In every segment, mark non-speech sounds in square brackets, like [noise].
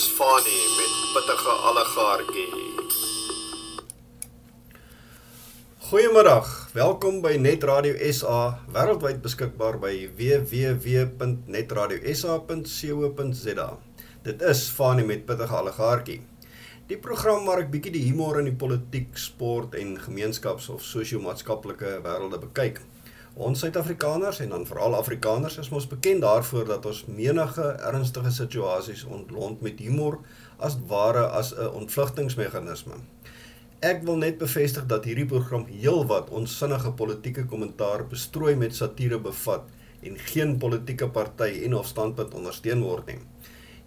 is Fani met pittige allegaartjie. Goeiemiddag. Welkom by Net Radio SA, wêreldwyd beskikbaar by www.netradiosa.co.za. Dit is Fani met pittige allegaartjie. Die program waar ek bietjie die humor in die politiek, sport en gemeenskaps- of sosio-maatskaplike wêrelde bekyk. Ons Suid-Afrikaners en dan veral Afrikaners is mos bekend daarvoor dat ons menige ernstige situasies ontlont met humor as ware as 'n ontvlugtingsmeganisme. Ek wil net bevestig dat hierdie program heelwat onsinnige politieke kommentaar bestrooi met satire bevat en geen politieke party en of standpunt ondersteun word nie.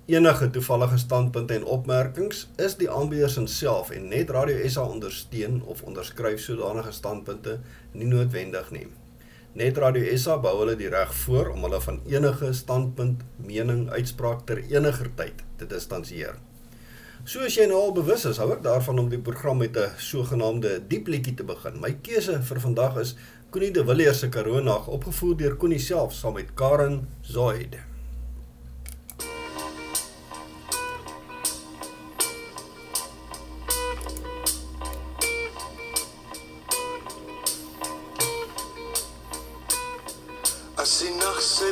Enige toevallige standpunte en opmerkings is die aanbieders self en net Radio SA ondersteun of onderskryf sodanige standpunte nie noodwendig nie. Net Radio SA bou hulle die reg voor om hulle van enige standpunt, mening, uitspraak ter eniger tyd te distansieer. So as jy nou al bewus is, hou ek daarvan om die program met 'n sogenaamde diep liedjie te begin. My keuse vir vandag is Koenie de Villiers se Karoo nag, opgevoer deur Koenie self saam met Karen Zoid.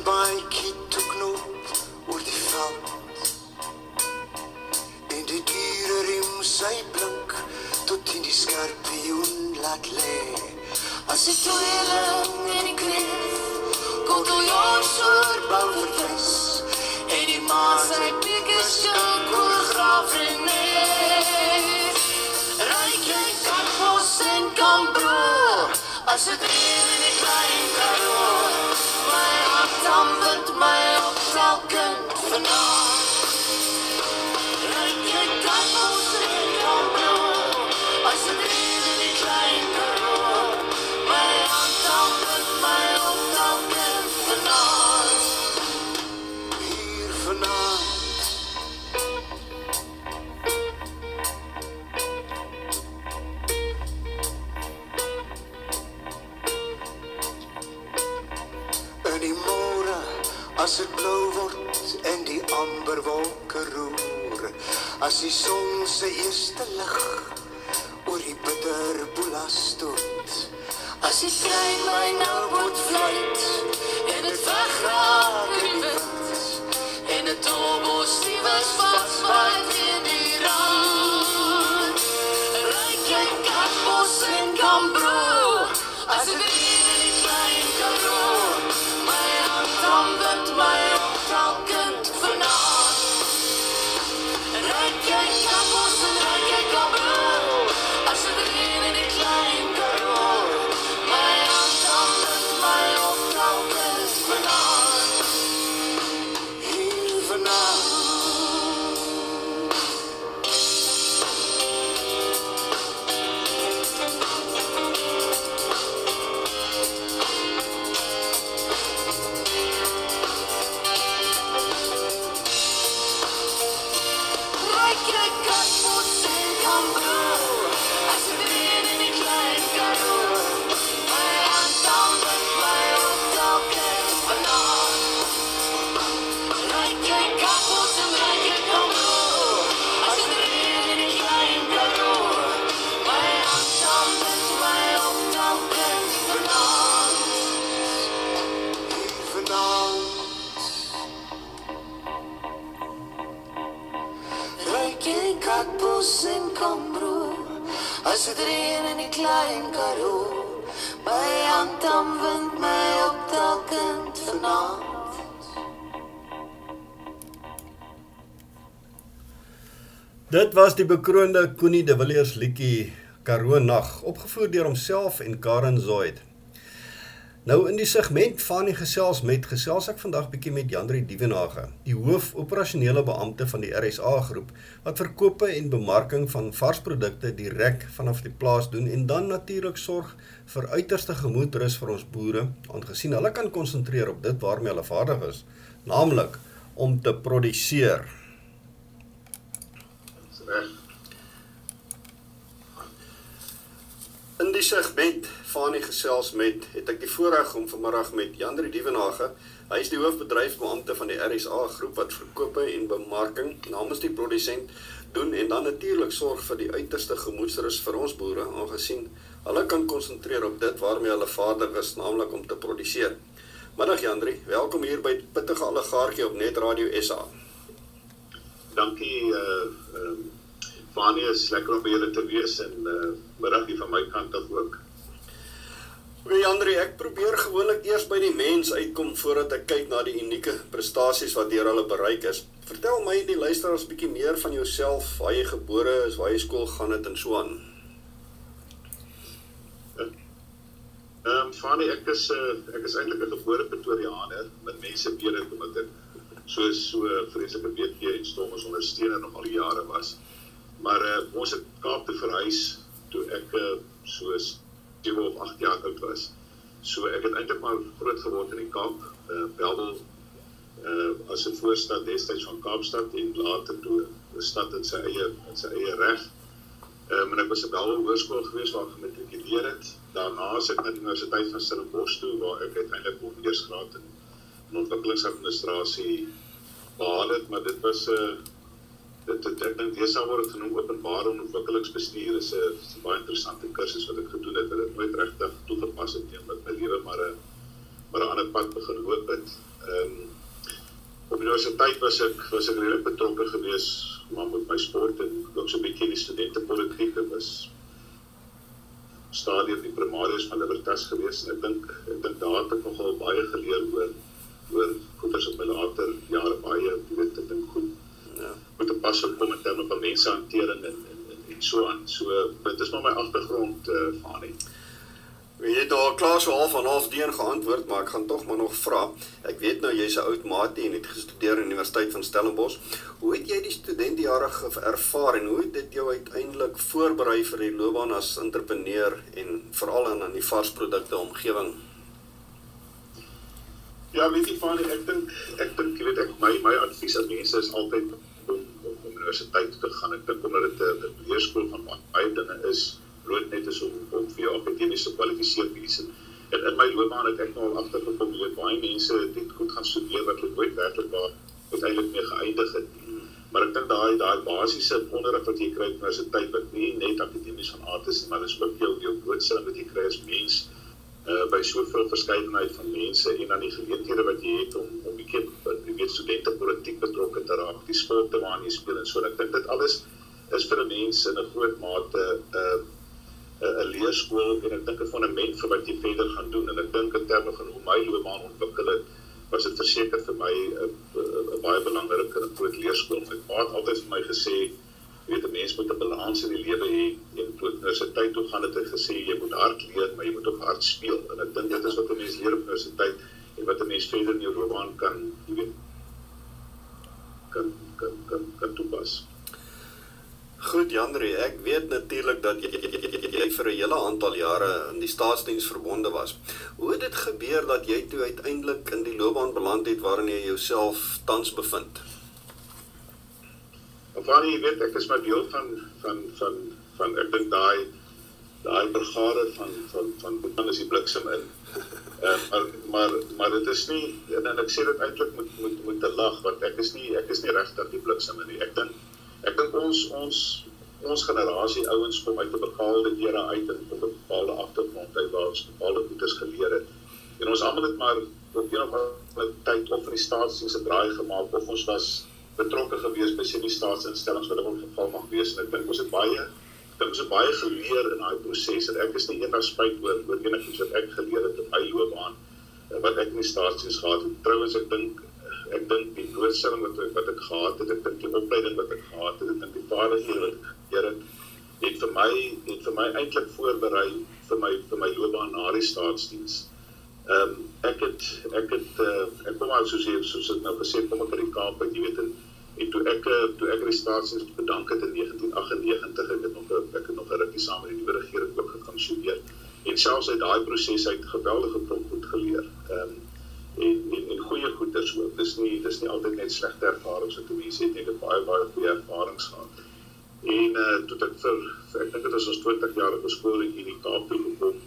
Baadjie toe knop oor die veld. En die diere riem sy blink tot in die skorpioen laat lê. As die tweeling en die kreef kom toe jou soort bou verwis En die maan sy dikke skink oor graaf en neef Ryk jy kakbos en kambroer As het reën in die klein karoo hart dampend my op telkend vanavond Ryk as die son se eerste lig oor die bitter boelas stoot. As die trein my nou moet fluit en dit wegraak was die bekroonde Koenie de Villiers liedjie Karoo nag, opgevoer deur homself en Karen Zoid. Nou in die segment van die gesels met gesels ek vandag bietjie met Jandri Dievenage, die hoof operasionele beampte van die RSA groep wat verkope en bemarking van varsprodukte direk vanaf die plaas doen en dan natuurlik sorg vir uiterste gemoedsrus vir ons boere, aangesien hulle kan konsentreer op dit waarmee hulle vaardig is, naamlik om te produseer. In die segment van die gesels met het ek die voorreg om vanmiddag met Jandri Dievenage Hy is die hoofbedryfsbeampte van die RSA groep wat verkope en bemarking namens die produsent doen en dan natuurlik sorg vir die uiterste gemoedsrus vir ons boere aangesien hulle kan konsentreer op dit waarmee hulle vaardig is, naamlik om te produseer. Middag Jandri, welkom hier by Pittige Allegaartjie op Net Radio SA. Dankie uh ehm uh, Fanie, is lekker om by julle te wees en uh middag hier van my kant af ook. Oké Andri, ek probeer gewoonlik eers by die mens uitkom voordat ek kyk na die unieke prestasies wat deur hulle bereik is. Vertel my die luisteraars bietjie meer van jouself, waar jy gebore is, waar jy skool gaan het en so aan. Ehm um, Fanny, ek is uh, ek is eintlik 'n gebore Pretoriaaner, met mense weet dit omdat ek so so vreeslike weetjie en stomme ondersteuner nog al die jare was. Maar uh, ons het Kaap toe verhuis toe ek uh, so 7 of 8 jaar oud was. So ek het eintlik maar groot geword in die Kaap, uh, Bellville uh as 'n voorstad destyds van Kaapstad en later toe 'n stad in sy eie in sy eie reg. Ehm um, en ek was op Bellville Hoërskool gewees waar ek gematrikuleer het. Daarna is ek na die Universiteit van Stellenbosch toe waar ek uiteindelik my eersgraad in ontwikkelingsadministrasie behaal het, maar dit was 'n uh, dit dit ek dink dis alhoewel dit genoem openbare ontwikkelingsbestuur is 'n baie interessante kursus wat ek gedoen het. Dit het nooit regtig toegepas het teen wat my lewe maar 'n maar 'n ander pad begin loop het. Ehm um, op universiteit was ek was ek redelik betrokke geweest maar met my sport en ook so 'n bietjie in die studentepolitiek en was stadium die primarius van Libertas geweest en ek dink ek dink daar het ek nogal baie geleer oor oor goeders op my later jare baie weet ek dink goed ja met 'n pas op kom in terme van mensehantering en, en en en so aan. So dit is maar my agtergrond uh, van nie. Jy het al klaar so half van half deen geantwoord, maar ek gaan tog maar nog vra. Ek weet nou jy's 'n oud maatie en het gestudeer aan Universiteit van Stellenbosch. Hoe het jy die studentjare ervaar en hoe het dit jou uiteindelik voorberei vir die loopbaan as entrepreneur en veral in aan die varsprodukte omgewing? Ja, weet jy van ek dink ek dink jy weet ek my my advies aan mense is altyd universiteit te gaan. Ek dink omdat dit 'n leerskool van baie dinge is, bloot net is om om vir jou akademiese kwalifikasies en en in my loopbaan het ek nou al agtergekom dat baie mense dit goed gaan studeer wat hulle nooit werklik waar uiteindelik mee geëindig het. Maar ek dink daai daai basiese onderrig wat jy kry by universiteit wat nie net akademies van aard is maar dis ook jou jou blootstelling wat jy kry as mens uh by soveel verskeidenheid van mense en dan die geleenthede wat jy het om om bietjie jy weet studente politiek betrokke te raak, die sporte waarin jy speel en so. Ek dink dit alles is vir 'n mens in 'n groot mate 'n uh, 'n leerskool en ek dink 'n fondament vir wat jy verder gaan doen en ek dink in terme van hoe my loopbaan ontwikkel het, was dit verseker vir my 'n baie belangrike en groot leerskool. My pa het altyd vir my gesê jy weet 'n mens moet 'n balans in die lewe hê en toe universiteit toe gaan het hy gesê jy moet hard leer maar jy moet ook hard speel en ek dink dit is wat 'n mens leer op universiteit en wat 'n mens verder in jou loopbaan kan jy weet kan kan kan kan toepas. Goed Janri, ek weet natuurlik dat jy, jy, jy, jy, jy vir 'n hele aantal jare in die staatsdiens verbonde was. Hoe het dit gebeur dat jy toe uiteindelik in die loopbaan beland het waarin jy jouself tans bevind? Of van jy weet ek is maar deel van van van van ek dink daai daai brigade van van van dan is die bliksem in. Uh, [laughs] maar maar maar dit is nie en, en ek sê dit eintlik met met met 'n lag want ek is nie ek is nie regtig die bliksem in nie. Ek dink ek dink ons ons ons generasie ouens kom uit 'n bepaalde era uit en op 'n bepaalde agtergrond uit waar ons bepaalde goeders geleer het. En ons almal het maar op 'n of ander tyd of in die staatsdiens se draai gemaak of ons was betrokke gewees by semi-staatsinstellings wat in geval mag wees. En ek dink ons het baie dink ons het baie geleer in daai proses en ek is nie eendag spyt oor oor enigiets wat ek geleer het in my loopbaan eh, wat ek in die staatsdiens gehad het. Trouens ek dink ek dink die blootstelling wat wat ek gehad het ek dink die opleiding wat ek gehad het ek dink die vaardighede wat ek geleer het het vir my het vir my eintlik voorberei vir my vir my loopbaan na die staatsdiens. Ehm um, ek het ek het uh, ek kom al soos hier soos ek nou gesê kom ek uit die Kaap en jy weet en, en toe ek eh, toe ek die staatsdiens bedank het in 1998 ek het nog ek het nog 'n rukkie saam met die nuwe regering ook gegaan studeer en selfs uit daai proses uit geweldige klomp goed geleer. Ehm um, en en en goeie goeders ook. Dis nie dis nie altyd net slegte ervarings wat mense het, ek het baie baie goeie ervarings gehad. En uh toe ek vir, vir ek dink dit was ons 20 jaar op skool in die Kaap toe gekom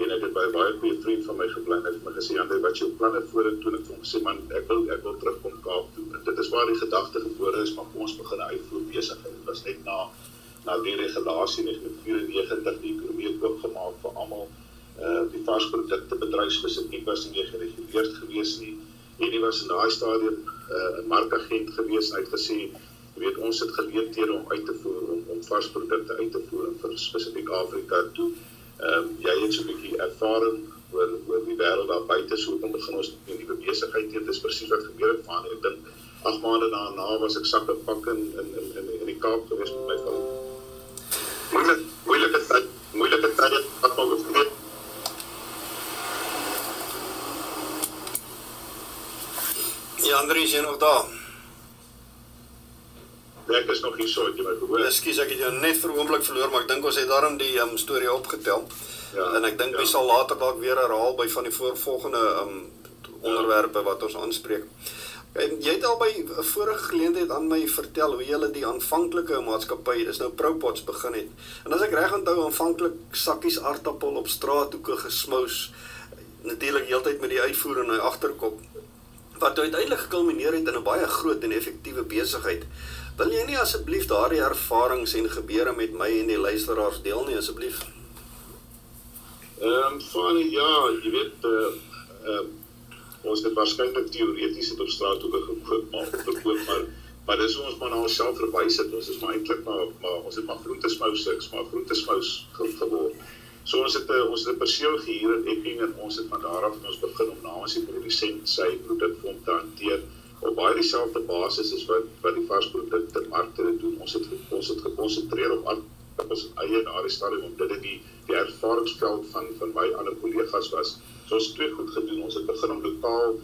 en ek het by 'n baie goeie vriend van my hy het my gesê Andre wat jou planne vorentoe en ek het hom gesê man ek wil ek wil terugkom Kaap toe. En dit is waar die gedagte gebore is maar ons begin uitvoer besigheid. Dit was net na na die regulasie in 1994 die ekonomie oopgemaak vir almal. Uh die varsprodukte bedryf spesifiek was nie gereguleerd gewees nie. Hy was in daai stadium uh, 'n markagent gewees en hy het gesê jy weet ons het geleenthede om uit te voer om om varsprodukte uit te voer vir spesifiek Afrika toe. Ehm um, jy het so 'n bietjie ervaring oor oor die wêreld daar buite so kom begin ons 'n nuwe besigheid teen dis presies wat gebeur het van ek dink 8 maande daarna was ek sakke pak in in in in, die Kaap gewees met my vrou. Moeilik moeilike tyd moeilike tyd wat maar gebeur. Ja, Andries, jy nog daar? Ek is nog hier so, jy my gehoor. Ekskuus, ek het jou net vir 'n oomblik verloor, maar ek dink ons het daarom die um, storie opgetel. Ja, en ek dink ja. jy sal later dalk weer herhaal by van die voorvolgende um onderwerpe wat ons aanspreek. Okay, jy het al by 'n vorige geleentheid aan my vertel hoe jy die aanvanklike maatskappy, dis nou Propots begin het. En as ek reg onthou, aanvanklik sakkies aardappel op straathoeke gesmous, natuurlik heeltyd met die uitvoer in hy agterkop wat uiteindelik gekulmineer het in 'n baie groot en effektiewe besigheid. Wil jy nie asseblief daardie ervarings en gebeure met my en die luisteraars deel nie asseblief? Ehm um, van ja, jy weet eh uh, ehm uh, ons het waarskynlik teoreties dit op straathoeke gekoop maar verkoop maar maar dis ons maar na onsself verwys het. Ons is maar eintlik maar maar ons het maar groentesmous seks, maar groentesmous geword. So ons het 'n ons het 'n perseel gehuur in Epping en ons het van daar af ons begin om namens die produsent sy produk vir hom te hanteer op baie dieselfde basis as wat wat die varsprodukte markte doen. Ons het ons het gekonsentreer op ons eie daardie stadium om dit die die ervaringsveld van van my ander kollegas was. So ons het twee goed gedoen. Ons het begin om lokaal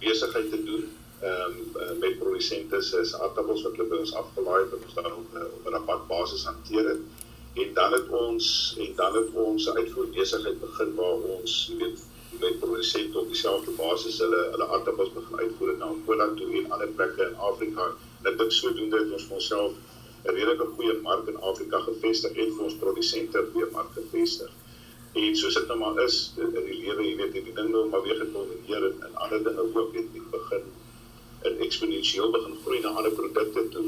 besigheid te doen ehm um, met produsente se aardappels wat hulle by ons afgelaai het en ons dan op, op 'n rabat basis hanteer het en dan het ons en dan het ons 'n uitvoer besigheid begin waar ons jy weet met produsente op dieselfde basis hulle hulle aardappels begin uitvoer na Angola toe en ander plekke in Afrika. En ek dink sodoende het ons vir onsself 'n redelike goeie mark in Afrika gevestig en vir ons produsente goeie mark gevestig. En soos dit nou maar is in die lewe, jy weet, die dinge nou maar weer gekombineer en, en ander dinge ook het, het begin in eksponensieel begin groei na ander produkte toe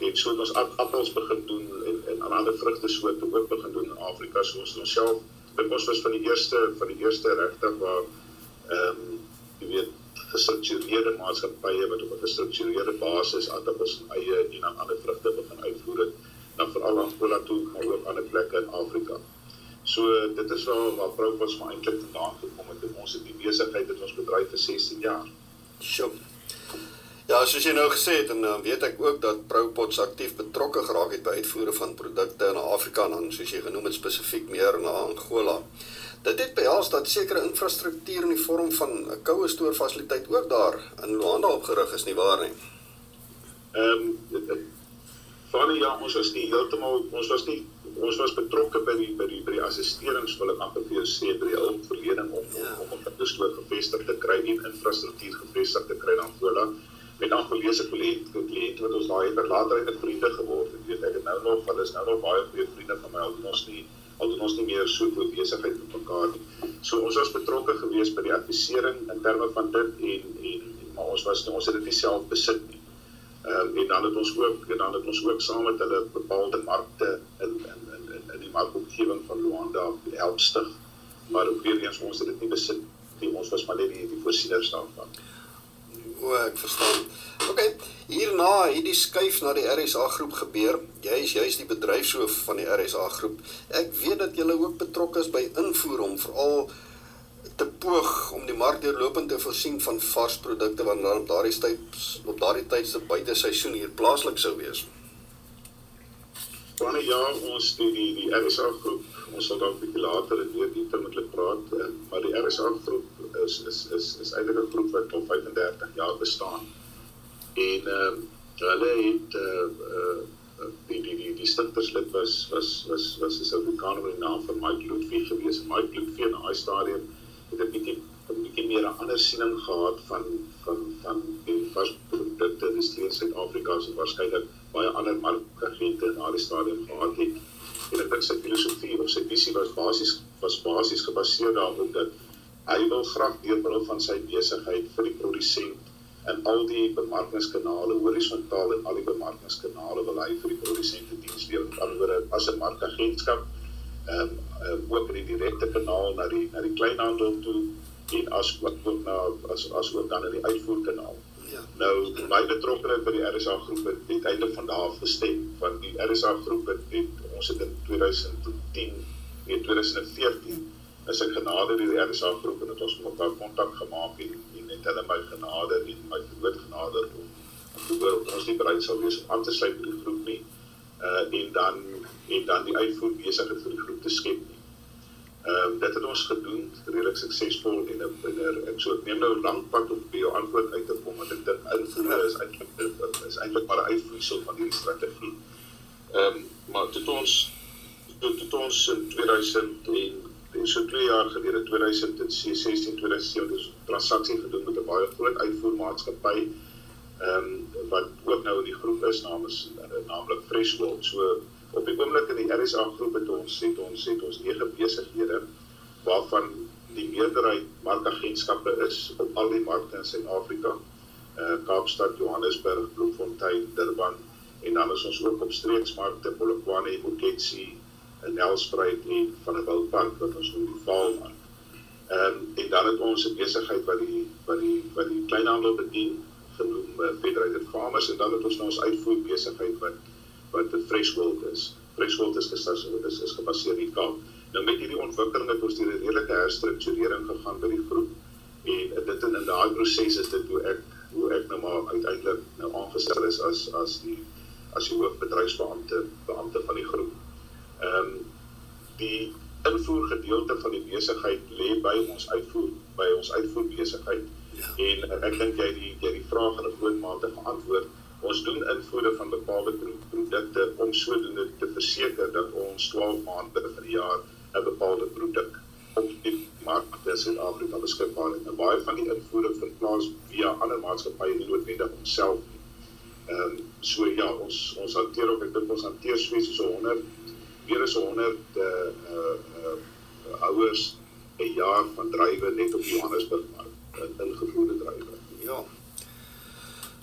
en so het ons appels begin doen en en ander vrugte soorte ook begin doen in Afrika so ons onsself dit was was van die eerste van die eerste regtig waar ehm um, jy weet gestruktureerde maatskappye wat op 'n gestruktureerde basis en eie en dan ander vrugte begin uitvoer het dan veral aan Angola toe maar ook ander plekke in Afrika. So dit is wel waar Propos maar eintlik vandaan gekom het en ons het die besigheid het ons bedryf vir 16 jaar. Sjoe. Ja, soos jy nou gesê het en dan weet ek ook dat Propots aktief betrokke geraak het by uitvoere van produkte in Afrika en dan soos jy genoem het spesifiek meer na Angola. Dit het behels dat sekere infrastruktuur in die vorm van 'n koue stoorfasiliteit ook daar in Luanda opgerig is nie waar nie. Ehm um, van ja, ons was nie heeltemal ons was nie ons was betrokke by die by die by die assisterings wil ek amper vir jou sê by die hulpverlening om ja. om op 'n stoor gevestig te kry en infrastruktuur gevestig te kry in Angola met Angolese kliënte kliënte wat ons daai het later uit vriende geword het. Weet ek het nou nog, hulle is nou nog baie goeie vriende van my al doen ons nie al doen ons nie meer so veel besigheid met mekaar nie. So ons was betrokke geweest by die advisering in terme van dit en en, en maar ons was ons het dit nie self besit nie. Ehm um, en dan het ons ook en dan het ons ook saam met hulle bepaalde markte in in in, in die markomgewing van Luanda help stig. Maar ook weer eens ons het dit nie besit nie. Ons was maar net die, die voorsieners daarvan. O, ek verstaan. OK, hierna het die skuif na die RSA groep gebeur. Jy is juis die bedryfshoof van die RSA groep. Ek weet dat jy ook betrokke is by invoer om veral te poog om die mark deurlopend te voorsien van vars produkte wat dan op daardie tyd op daardie tyd se buite seisoen hier plaaslik sou wees. Wanneer ja, ons die die, die RSA groep, ons sal dalk bietjie later in meer detail met hulle praat, maar die RSA groep is is is is eintlik 'n groep wat al 35 jaar bestaan. En ehm uh, hulle het uh, uh, die die die die stigterslid was was was was 'n Suid-Afrikaner met die naam van Mike Ludwig gewees. Mike Ludwig in daai stadium het 'n bietjie 'n bietjie meer 'n ander siening gehad van van van die varsprodukte in Suid-Afrika se waarskynlik baie ander markagente in daardie stadium gehad het. En ek dink sy filosofie of sy visie was basies was basies gebaseer daarop dat hy wil graag deur middel van sy besigheid vir die produsent en al die bemarkingskanale horisontaal en al die bemarkingskanale wil hy vir die produsente diens lewer. Met ander woorde, as 'n markagentskap ehm um, um, ook in die direkte kanaal na die na die kleinhandel toe en as ook na as as ook dan in die uitvoerkanaal. Ja. Nou my betrokkeheid by die RSA groep het uiteindelik van daar af gestem van die RSA groep het, het ons het in 2010 en 2014 is ek genader deur die RSA groep en het ons mekaar kontak gemaak en en het hulle my genader en my groot genader om om te hoor of ons nie bereid sou wees om aan te sluit by die groep nie. Uh en dan en dan die uitvoer besigheid vir die groep te skep nie. Ehm um, dit het ons gedoen redelik suksesvol en 'n ek so ek neem nou 'n lang pad om by jou antwoord uit te kom want ek dink invoer is eintlik is eintlik maar 'n uitvloeisel van hierdie strategie. Ehm um, maar dit ons dit ons in 2000 en en so 2 jaar gelede 2016 2017 transaksie gedoen met 'n baie groot uitvoermaatskappy ehm um, wat ook nou in die groep is namens naamlik Freshworld. So op die oomblik in die RSA groep het ons het ons het ons nege besighede waarvan die meerderheid markagentskappe is op al die markte in Suid-Afrika. Eh uh, Kaapstad, Johannesburg, Bloemfontein, Durban en dan is ons ook op streeksmarkte Polokwane, Boketsi, in Nelspruit en van 'n wildpark wat ons noem die Vaalmark. Ehm en dan het ons 'n besigheid wat die wat die wat die kleinhandel bedien genoem uh, Federated Farmers en dan het ons nou ons uitvoer besigheid wat wat 'n Fresh World is. Fresh World is gestas is is gebaseer in Kaap. Nou met hierdie ontwikkeling het ons 'n redelike herstrukturering gegaan by die groep en dit in in daai proses is dit hoe ek hoe ek nou maar uiteindelik nou aangestel is as as die as die hoofbedryfsbeampte beampte van die groep ehm um, die invoer gedeelte van die besigheid lê by ons uitvoer by ons uitvoer besigheid. Ja. En ek dink jy die jy die vraag in 'n groot mate geantwoord. Ons doen invoere van bepaalde produkte om sodoende te verseker dat ons 12 maande die jaar 'n bepaalde produk op die mark in Suid-Afrika beskikbaar het. Nou baie van die invoere vind plaas via ander maatskappye nie noodwendig nie. Ehm um, so ja, ons ons hanteer ook ek dink ons hanteer so 100 meer as 100 uh uh, uh ouers 'n jaar van drywe net op Johannesburg mark in ingevoerde drywe. Ja.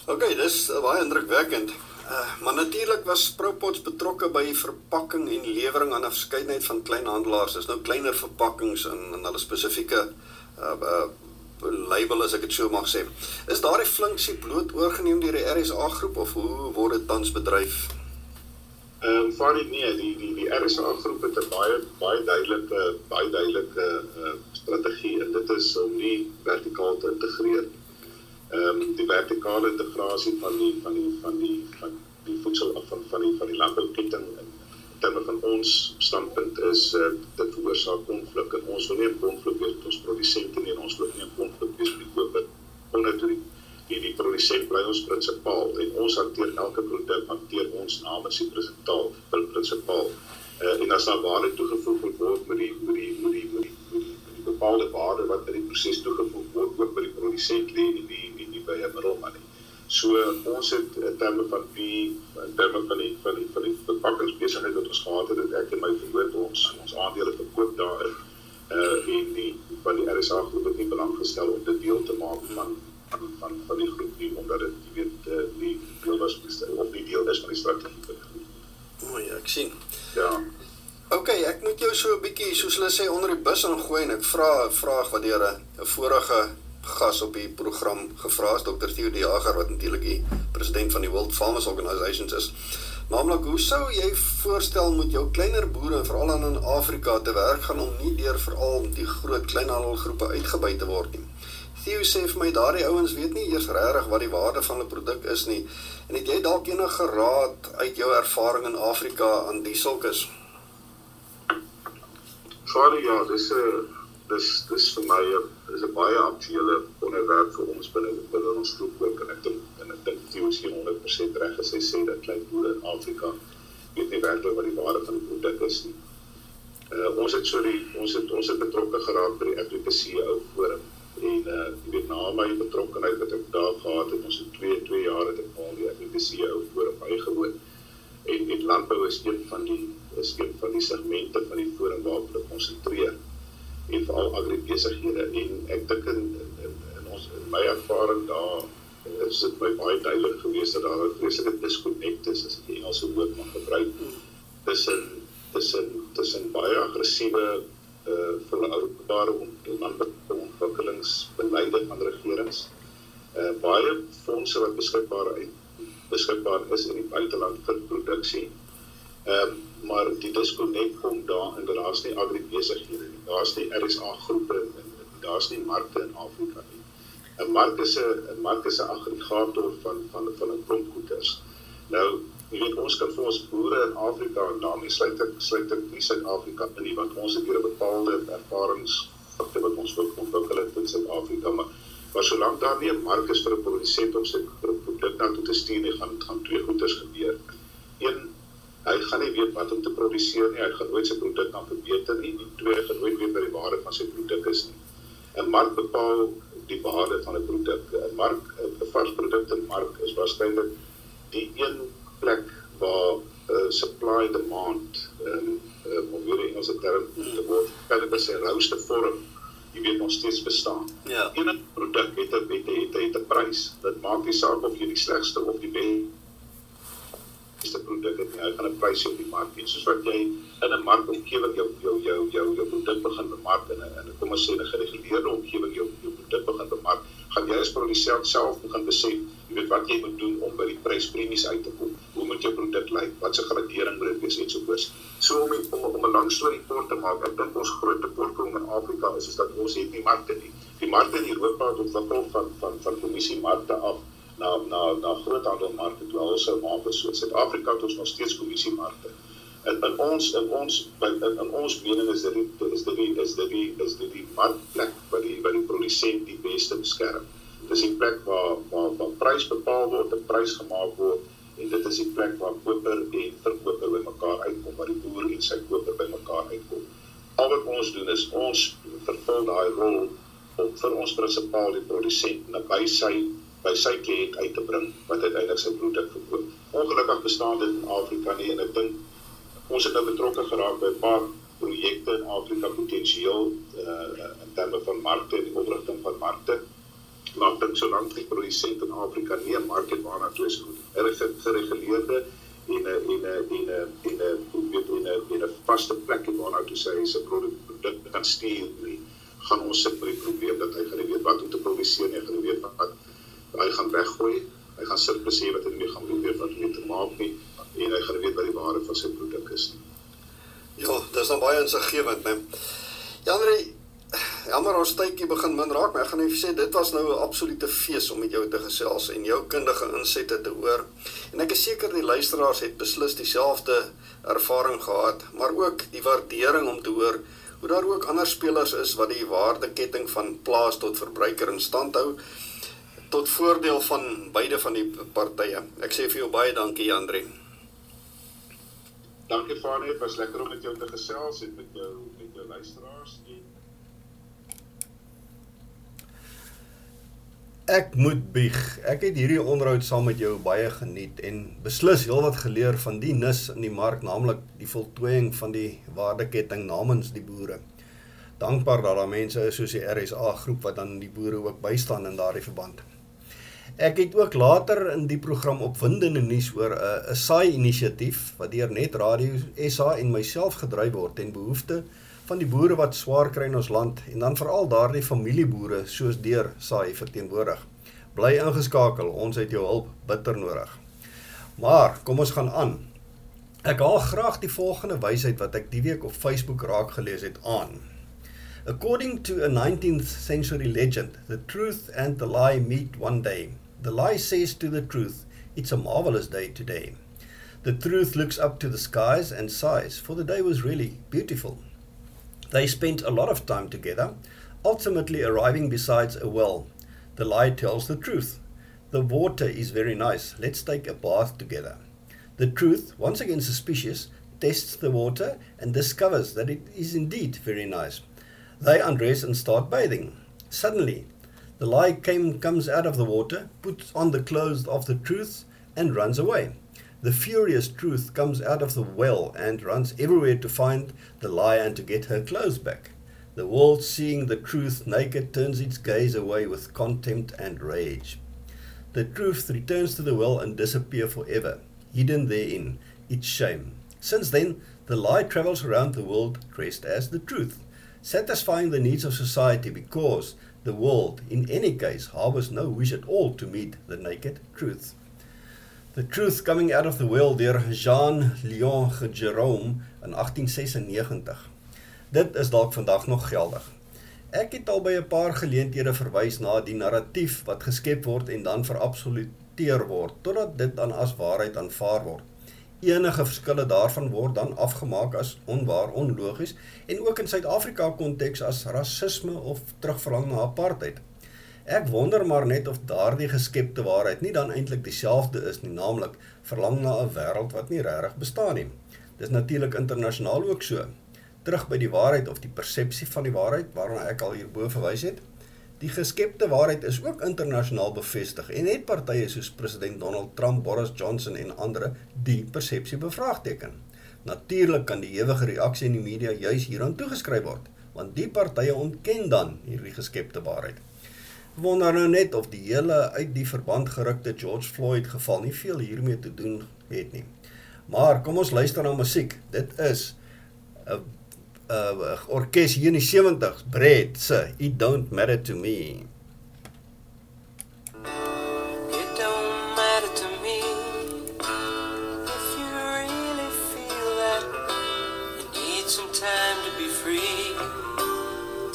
OK, dis baie indrukwekkend. Uh maar natuurlik was Sproupots betrokke by verpakking en lewering aan 'n verskeidenheid van kleinhandelaars. Dis nou kleiner verpakkings in in hulle spesifieke uh uh label as ek dit so mag sê. Is daardie funksie bloot oorgeneem deur die RSA groep of hoe word dit tans bedryf? Ehm um, van die nee, die die die RSA groep het 'n baie baie duidelike baie duidelike uh, strategie en dit is om nie vertikaal te integreer. Ehm um, die vertikale integrasie van die van die van die van die voedsel af van van die van die landbouketting in terme van ons standpunt is uh, dit veroorsaak konflik en ons wil nie 'n konflik hê met ons produsente nie en ons wil nie 'n konflik hê met die koper onder die die die produsent bly ons prinsipaal en ons hanteer elke produk hanteer ons namens die prinsipaal prinsipaal. Uh, en as daar waarde toegevoeg moet word met die met die met die met die, met die, met die bepaalde waarde wat in die proses toegevoeg word ook by die produsent lê nie die die nie by 'n middelman nie. So ons het in terme van die in terme van die van die van die verpakkingsbesigheid wat ons gehad het het ek en my verhoor ons ons aandele verkoop daarin. Uh en die van die RSA groep het nie belang gestel om dit deel te maak van van van van die groep nie omdat dit jy weet uh, nie deel was of nie deel is van die strategie van die groep. O oh, ja, ek sien. Ja. OK, ek moet jou so 'n bietjie soos hulle sê onder die bus ingooi en ek vra 'n vraag wat deur 'n vorige gas op die program gevra is Dr. Theo De Jager wat natuurlik die president van die World Farmers Organisations is. Naamlik, hoe sou jy voorstel moet jou kleiner boere veral in Afrika te werk gaan om nie deur veral die groot kleinhandelgroepe uitgebuit te word nie? Theo sê vir my daardie ouens weet nie eers regtig wat die waarde van 'n produk is nie. En het jy dalk enige raad uit jou ervaring in Afrika aan die sulkes? Sorry ja, dis 'n dis dis vir my 'n is 'n baie aktuele onderwerp vir ons binne binne ons groep ook en ek dink en ek dink Theo is 100% reg as hy sê dat klein boere in Afrika weet nie werklik wat die waarde van die produk is nie. Uh, ons het so die ons het ons het betrokke geraak by die Afrika CEO forum en uh jy weet na my betrokkeheid wat ek daar gehad het ons het 2 2 jaar het ek al die FBC ou voor op my gewoon. En en landbou is een van die is een van die segmente van die forum waarop hulle konsentreer. En veral agribesighede. En ek dink in, in, in ons in my ervaring daar is dit my baie duidelik gewees dat daar 'n vreeslike disconnect is as ek die Engelse woord mag gebruik tussen tussen tussen baie aggressiewe uh volhoubare ontwikkelingsbeleide van regerings uh baie fondse wat beskikbaar beskikbaar is in die buiteland vir produksie. Ehm um, maar die disconnect kom daar en daar's nie agribesighede nie. Daar's nie RSA groepe en daar's nie markte in Afrika nie. 'n Mark is 'n mark is 'n aggregator van van van 'n klomp goederes. Nou, jy weet ons kan vir ons boere in Afrika en daarmee sluit ek sluit ek nie Suid-Afrika in nie want ons het hier 'n bepaalde ervarings wat ons wil ontwikkel in Suid-Afrika, maar maar solank daar nie 'n mark is vir 'n produsent om sy produk na toe te stuur nie, gaan gaan twee goeders gebeur. Een hy gaan nie weet wat om te produseer nie. Hy gaan nooit sy produk kan verbeter nie. En twee, hy gaan nooit weet wat die waarde van sy produk is nie. 'n Mark bepaal die waarde van 'n produk. 'n Mark 'n vars produk in mark is waarskynlik die een plek waar uh, supply demand um, om weer Engelse term te word, kan dit sê rouste vorm jy weet nog steeds bestaan. Ja. Enige produk het 'n het 'n het 'n het 'n prys. Dit maak nie saak of jy die slegste of die beste produk het nie. Hy gaan 'n prys op die mark hê. Soos wat jy in 'n markomgewing jou jou jou jou jou produk begin bemark in 'n in 'n kom ons sê 'n gereguleerde omgewing jou jou produk begin bemark, gaan jy as produsent self begin besef, jy weet wat jy moet doen om by die pryspremies uit te kom. Moet jou produk lyk? Wat se gradering moet dit wees en so voort. So om om, om 'n lang storie kort te maak, ek dink ons groot tekortkoming in Afrika is is dat ons het nie markte nie. Die markte in Europa het ontwikkel van van van kommissie markte af na na na groothandelmarkte toe also maak ons so Suid-Afrika het ons nog steeds kommissie markte. En in ons in ons in, in ons mening is dit is dit is dit is dit die markplek waar die waar die produsent die beste beskerm. Dis die plek waar waar waar prys bepaal word, 'n prys gemaak word en dit is die plek waar koper en verkoper by mekaar uitkom, waar die boer en sy koper by mekaar uitkom. Al wat ons doen is ons vervul daai rol om vir ons prinsipaal die produsent naby sy by sy kliënt uit te bring wat uiteindelik sy produk verkoop. Ongelukkig bestaan dit in Afrika nie en ek dink ons het nou betrokke geraak by 'n paar projekte in Afrika potensieel uh in terme van markte en die oprigting van markte. Dink solank die produsent in Afrika nie 'n mark het waarna toe is gereguleerde en 'n en 'n en 'n en 'n weet en 'n en 'n vaste plek waarna toe sy sy produk kan stuur nie gaan ons sit met die probleem dat hy gaan weet wat om te produseer nie, hy gaan weet wat hy gaan weggooi. Hy gaan sirkus hê wat hy nie gaan probeer wat mee te maak nie en hy gaan weet wat die waarde van sy produk is nie. Ja, dis dan baie insiggewend, né? Janre, jammer ons tydjie begin min raak, maar ek gaan net sê dit was nou 'n absolute fees om met jou te gesels en jou kundige insette te hoor. En ek is seker die luisteraars het beslis dieselfde ervaring gehad, maar ook die waardering om te hoor hoe daar ook ander spelers is wat die waardeketting van plaas tot verbruiker in stand hou tot voordeel van beide van die partye. Ek sê vir jou baie dankie Andre. Dankie Fanie, dit was lekker om met jou te gesels en met jou met jou luisteraars en Ek moet bieg. Ek het hierdie onderhoud saam met jou baie geniet en beslis heelwat geleer van die nis in die mark, naamlik die voltooiing van die waardeketting namens die boere. Dankbaar dat daar mense is soos die RSA groep wat dan die boere ook bystaan in daardie verband. Ek het ook later in die program opwindende nuus oor 'n 'n saai inisiatief wat deur Net Radio SA en myself gedryf word ten behoefte van die boere wat swaar kry in ons land en dan veral daardie familieboere soos deur saai verteenwoordig. Bly ingeskakel, ons het jou hulp bitter nodig. Maar kom ons gaan aan. Ek haal graag die volgende wysheid wat ek die week op Facebook raak gelees het aan. According to a 19th century legend, the truth and the lie meet one day. The lie says to the truth, It's a marvelous day today. The truth looks up to the skies and sighs, for the day was really beautiful. They spent a lot of time together, ultimately arriving besides a well. The lie tells the truth. The water is very nice. Let's take a bath together. The truth, once again suspicious, tests the water and discovers that it is indeed very nice. They undress and start bathing. Suddenly, the lie came, comes out of the water, puts on the clothes of the truth, and runs away. The furious truth comes out of the well and runs everywhere to find the lie and to get her clothes back. The world, seeing the truth naked, turns its gaze away with contempt and rage. The truth returns to the well and disappears forever, hidden therein, its shame. Since then, the lie travels around the world dressed as the truth, satisfying the needs of society because the world, in any case, harbors no wish at all to meet the naked truth. The Truth Coming Out of the Well deur Jean Leon Jerome in 1896. Dit is dalk vandag nog geldig. Ek het al by 'n paar geleenthede verwys na die narratief wat geskep word en dan verabsoluteer word totdat dit dan as waarheid aanvaar word. Enige verskille daarvan word dan afgemaak as onwaar, onlogies en ook in Suid-Afrika konteks as rasisme of terugverlang na apartheid. Ek wonder maar net of daardie geskepte waarheid nie dan eintlik dieselfde is nie, naamlik verlang na 'n wêreld wat nie regtig bestaan nie. Dis natuurlik internasionaal ook so. Terug by die waarheid of die persepsie van die waarheid waarna ek al hierbo verwys het. Die geskepte waarheid is ook internasionaal bevestig en het partye soos president Donald Trump, Boris Johnson en ander die persepsie bevraagteken. Natuurlik kan die ewige reaksie in die media juis hieraan toegeskryf word, want die partye ontken dan hierdie geskepte waarheid wonder nou net of die hele uit die verband gerukte George Floyd geval nie veel hiermee te doen het nie. Maar kom ons luister na musiek. Dit is 'n 'n orkes hier in die 70s, Brett se It Don't Matter to Me.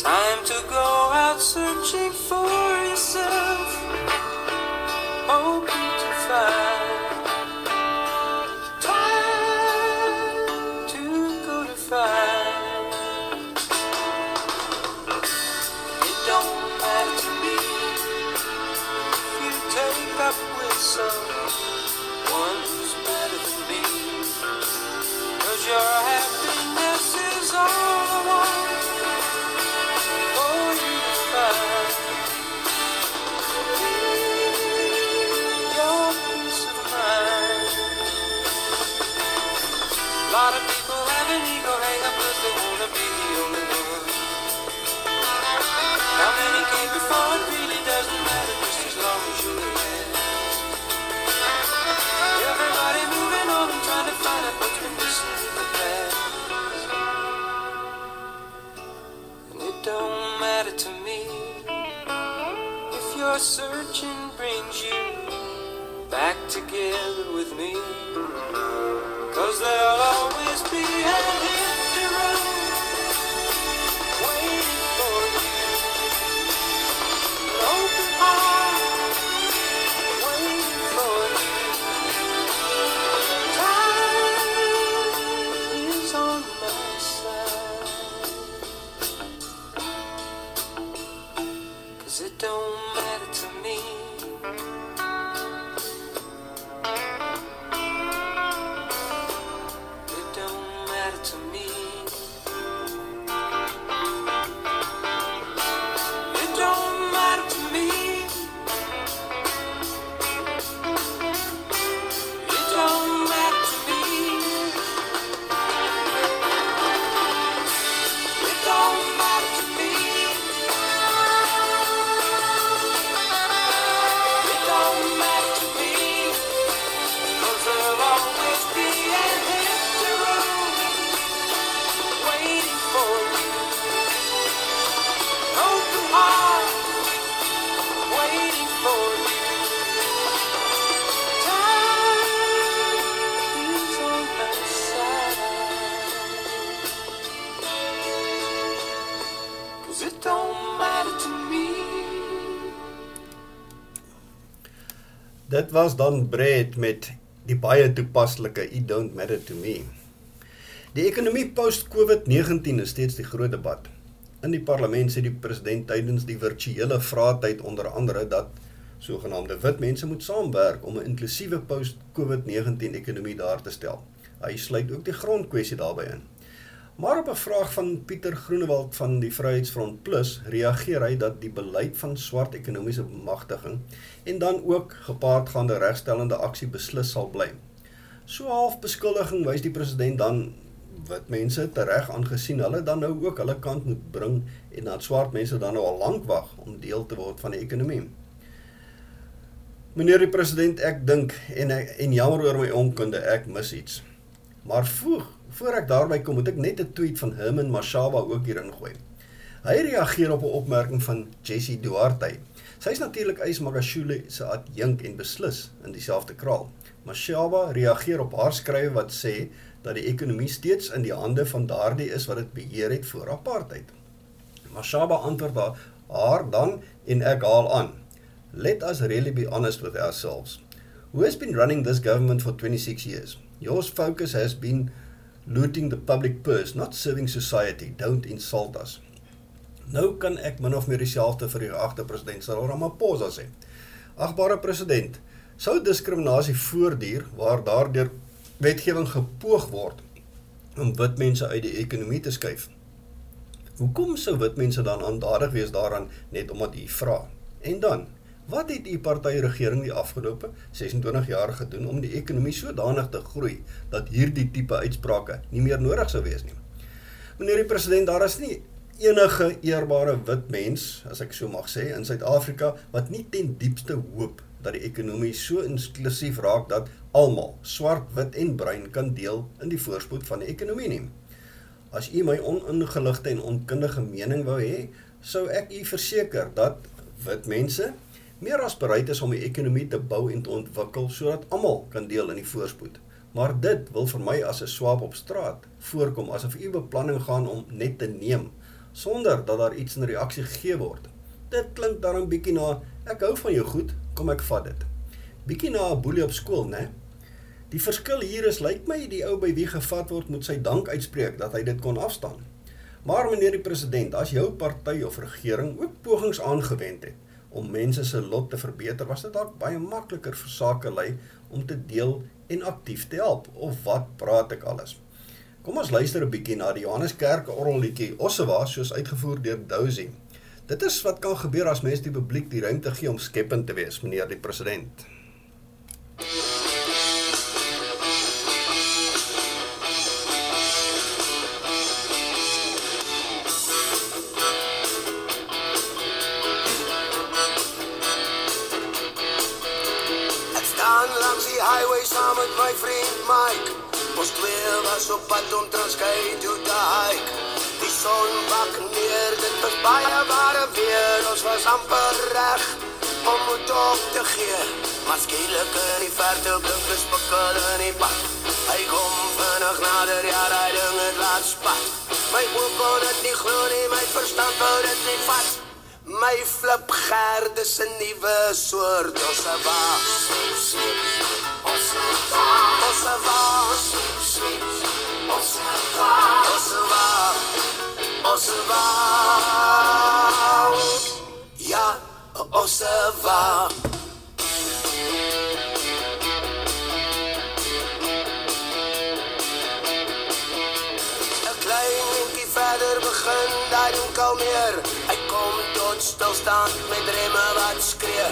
Time to go out searching for yourself, hoping to find. Time to go to find. It don't matter to me if you take up with someone who's better than me. Cause your was dan Brett met die baie toepaslike It Don't Matter to Me. Die ekonomie post-COVID-19 is steeds die groot debat. In die parlement sê die president tydens die virtuele vraatyd onder andere dat sogenaamde wit mense moet saamwerk om 'n inklusiewe post-COVID-19 ekonomie daar te stel. Hy sluit ook die grondkwessie daarbey in. Maar op 'n vraag van Pieter Groenewald van die Vryheidsfront Plus reageer hy dat die beleid van swart ekonomiese bemagtiging en dan ook gepaardgaande regstellende aksie beslis sal bly. So half beskuldiging wys die president dan wit mense tereg aangesien hulle dan nou ook hulle kant moet bring en dat swart mense dan nou al lank wag om deel te word van die ekonomie. Meneer die president, ek dink en ek, en jammer oor my onkunde, ek mis iets. Maar voor voor ek daarby kom, moet ek net 'n tweet van Herman Mashaba ook hierin gooi. Hy reageer op 'n opmerking van Jessie Duarte. Sy is natuurlik Ys Magashule se adjunk en beslis in dieselfde kraal. Mashaba reageer op haar skrywe wat sê dat die ekonomie steeds in die hande van daardie is wat dit beheer het voor apartheid. Mashaba antwoord haar dan en ek haal aan. Let us really be honest with ourselves. Who has been running this government for 26 years? Your focus has been looting the public purse, not serving society. Don't insult us. Nou kan ek min of meer dieselfde vir die geagte president Cyril Ramaphosa sê. Agbare president, sou diskriminasie voortduur waar daardeur wetgewing gepoog word om wit mense uit die ekonomie te skuif? Hoekom sou wit mense dan aandadig wees daaraan net omdat u vra? En dan, Wat het u partyregering die afgelope 26 jaar gedoen om die ekonomie sodanig te groei dat hierdie tipe uitsprake nie meer nodig sou wees nie? Meneer die president, daar is nie enige eerbare wit mens, as ek so mag sê, in Suid-Afrika wat nie ten diepste hoop dat die ekonomie so inklusief raak dat almal, swart, wit en bruin kan deel in die voorspoed van die ekonomie nie. As u my oningeligte en onkundige mening wou hê, sou ek u verseker dat wit mense meer as bereid is om die ekonomie te bou en te ontwikkel sodat almal kan deel in die voorspoed. Maar dit wil vir my as 'n swaap op straat voorkom asof u beplanning gaan om net te neem sonder dat daar iets in reaksie gegee word. Dit klink daarom bietjie na ek hou van jou goed, kom ek vat dit. Bietjie na 'n boelie op skool, né? Die verskil hier is lyk my die ou by wie gevat word moet sy dank uitspreek dat hy dit kon afstaan. Maar meneer die president, as jou party of regering ook pogings aangewend het om mense se lot te verbeter, was dit dalk baie makliker vir sake lei om te deel en aktief te help of wat praat ek alles. Kom ons luister 'n bietjie na die Johanneskerk orgelliedjie Ossewa soos uitgevoer deur Dousie. Dit is wat kan gebeur as mense die publiek die ruimte gee om skepend te wees, meneer die president. My vriend Mike. Ons twee was op pad om Transkei toe te hike. Die son bak neer, dit was baie ware weer. Ons was amper reg om het op te gee. Maar skielik in die verte blink is bukkel in die pad. Hy kom vinnig nader, ja, hy ding het laat spat. My oog kon het nie glo nie, my verstand wou dit nie vat. My flip gerd is 'n nuwe soort ons was. Ja, Osava. verder begin daar in Kalmeer. Hy kom tot stilstand met remme wat skree.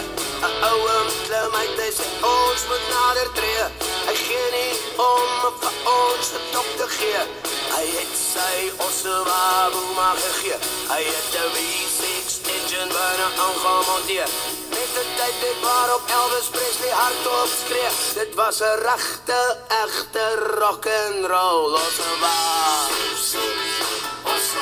'n Oue klim uit hy sê ons moet nader tree. Hy gee nie om vir ons te dop te gee. Hy het sy ossewabu maar gegee. Hy het 'n V6 engine bijna aangemonteer. Met de tijd dit waarop Elvis Presley hardop skree. Dit was 'n regte, egte rock and roll ossewabu.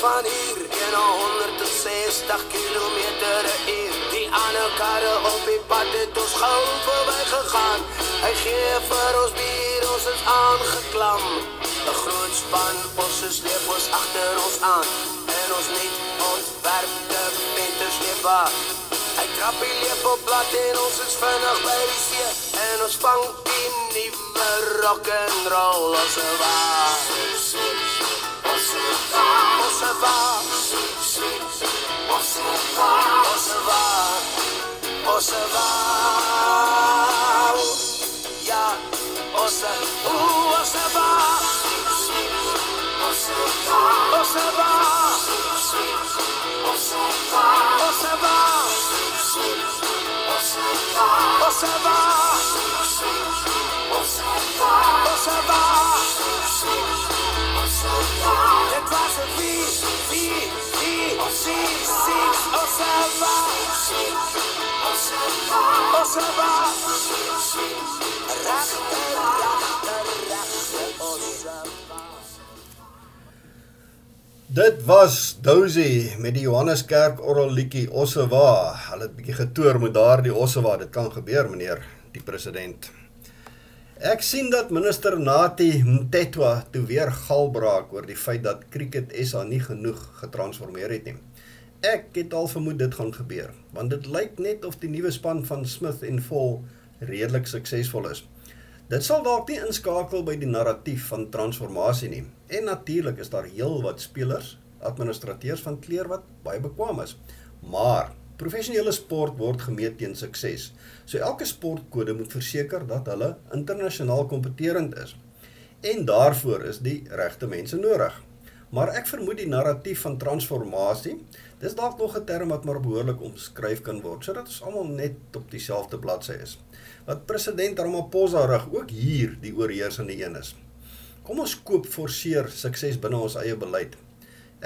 van hier in 160 kilometer uur. Die ander karre op die pad het ons gauw voorbij gegaan. Hij geeft voor ons bier, ons is aangeklam. Een groot span, onze sleep ons achter ons aan. En ons niet ontwerpte winterslepa. Hy Trappie lepelblad en ons is vinnig by die see En ons vang die rock'n'roll Ons is waar Ons waar Ons is waar Ons is waar Ons is waar Ons is waar Ja, ons is Oeh, ons is waar Ons is waar Ons is waar Ons is waar Ons is waar Você vai, você vai, Dit was een wie, wie, wie, wie, wie, você vai, você vai, rachter, rachter, rachter, você vai. Dit was Dozy met die Johanneskerk orgel liedjie Ossewa. Hulle het bietjie getoer met daardie Ossewa. Dit kan gebeur, meneer die president. Ek sien dat minister Nati Mtetwa toe weer galbraak oor die feit dat Cricket SA nie genoeg getransformeer het nie. Ek het al vermoed dit gaan gebeur, want dit lyk net of die nuwe span van Smith en Vol redelik suksesvol is. Dit sal dalk nie inskakel by die narratief van transformasie nie. En natuurlik is daar heel wat spelers, administrateurs van kleur wat baie bekwam is. Maar professionele sport word gemeet teen sukses. So elke sportkode moet verseker dat hulle internasionaal kompeterend is. En daarvoor is die regte mense nodig. Maar ek vermoed die narratief van transformasie, dis dalk nog 'n term wat maar behoorlik omskryf kan word sodat ons almal net op dieselfde bladsy is wat president Ramaphosa rig ook hier die oorheersende een is. Kom ons koop forceer sukses binne ons eie beleid.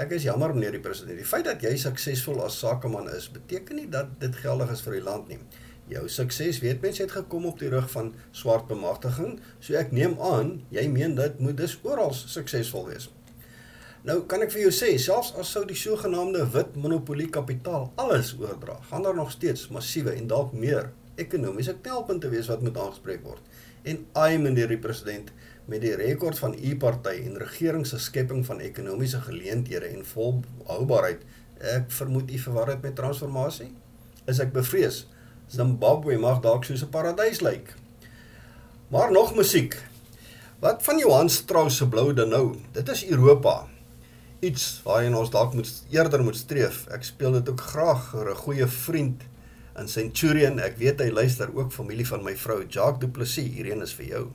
Ek is jammer meneer die president. Die feit dat jy suksesvol as sakeman is, beteken nie dat dit geldig is vir die land nie. Jou sukses, weet mense, het gekom op die rug van swart bemagtiging, so ek neem aan jy meen dit moet dus oral suksesvol wees. Nou kan ek vir jou sê, selfs as sou die sogenaamde wit monopolie kapitaal alles oordra, gaan daar nog steeds massiewe en dalk meer ekonomiese knelpunte wees wat moet aangespreek word. En ai meneer die president met die rekord van u party en regering se skepping van ekonomiese geleenthede en volhoubaarheid, ek vermoed u verwar het met transformasie. Is ek bevrees Zimbabwe mag dalk soos 'n paradys lyk. Maar nog musiek. Wat van Johan Strauss se Blou de Nou? Dit is Europa. Iets waarheen ons dalk moet eerder moet streef. Ek speel dit ook graag vir 'n goeie vriend in Centurion. Ek weet hy luister ook familie van my vrou Jacques Du Plessis. Hierdie is vir jou.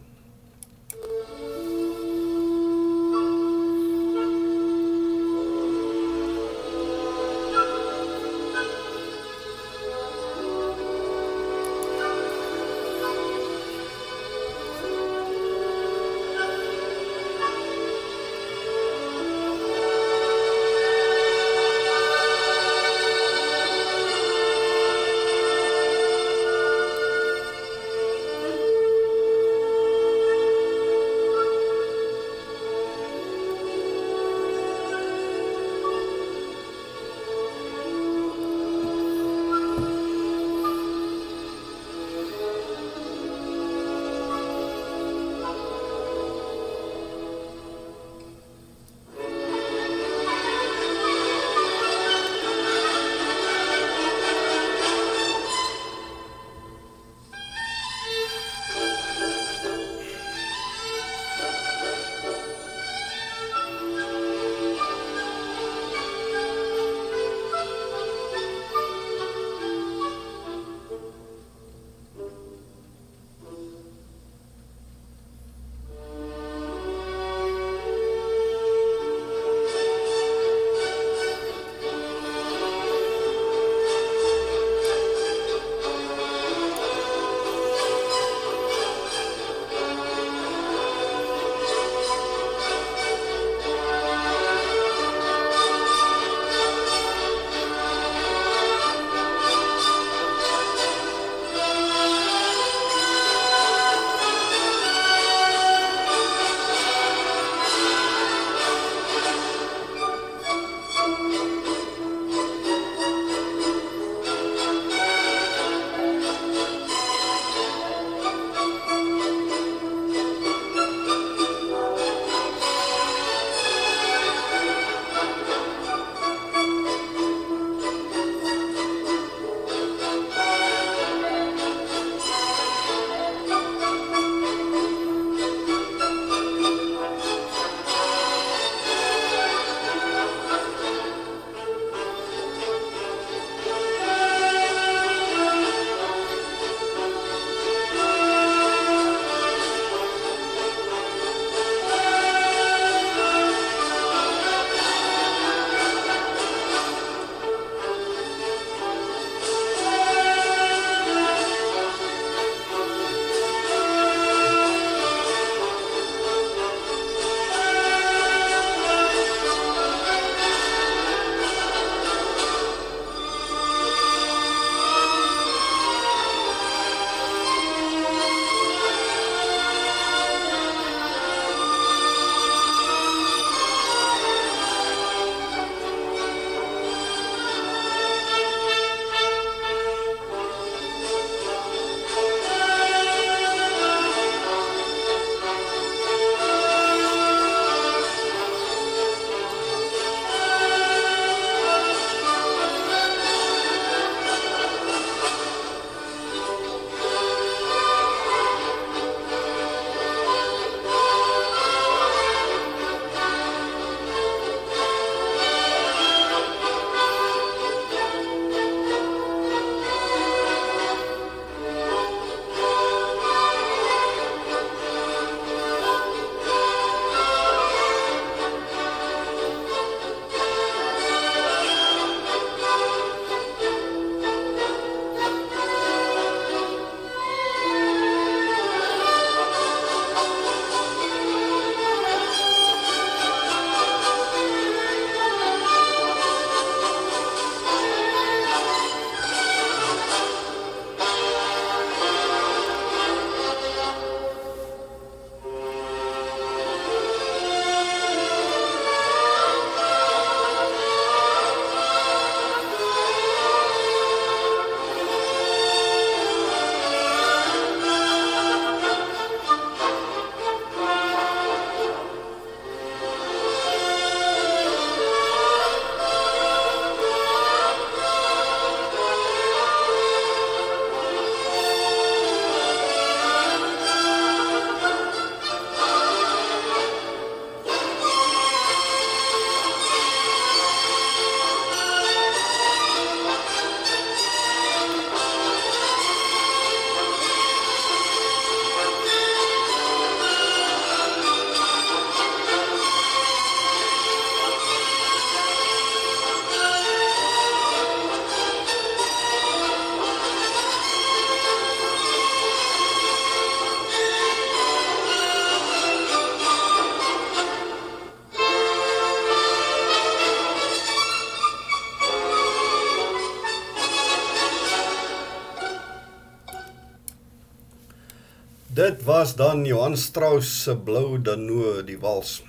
Was dan Johan Strauss se Blou Danoo die wals.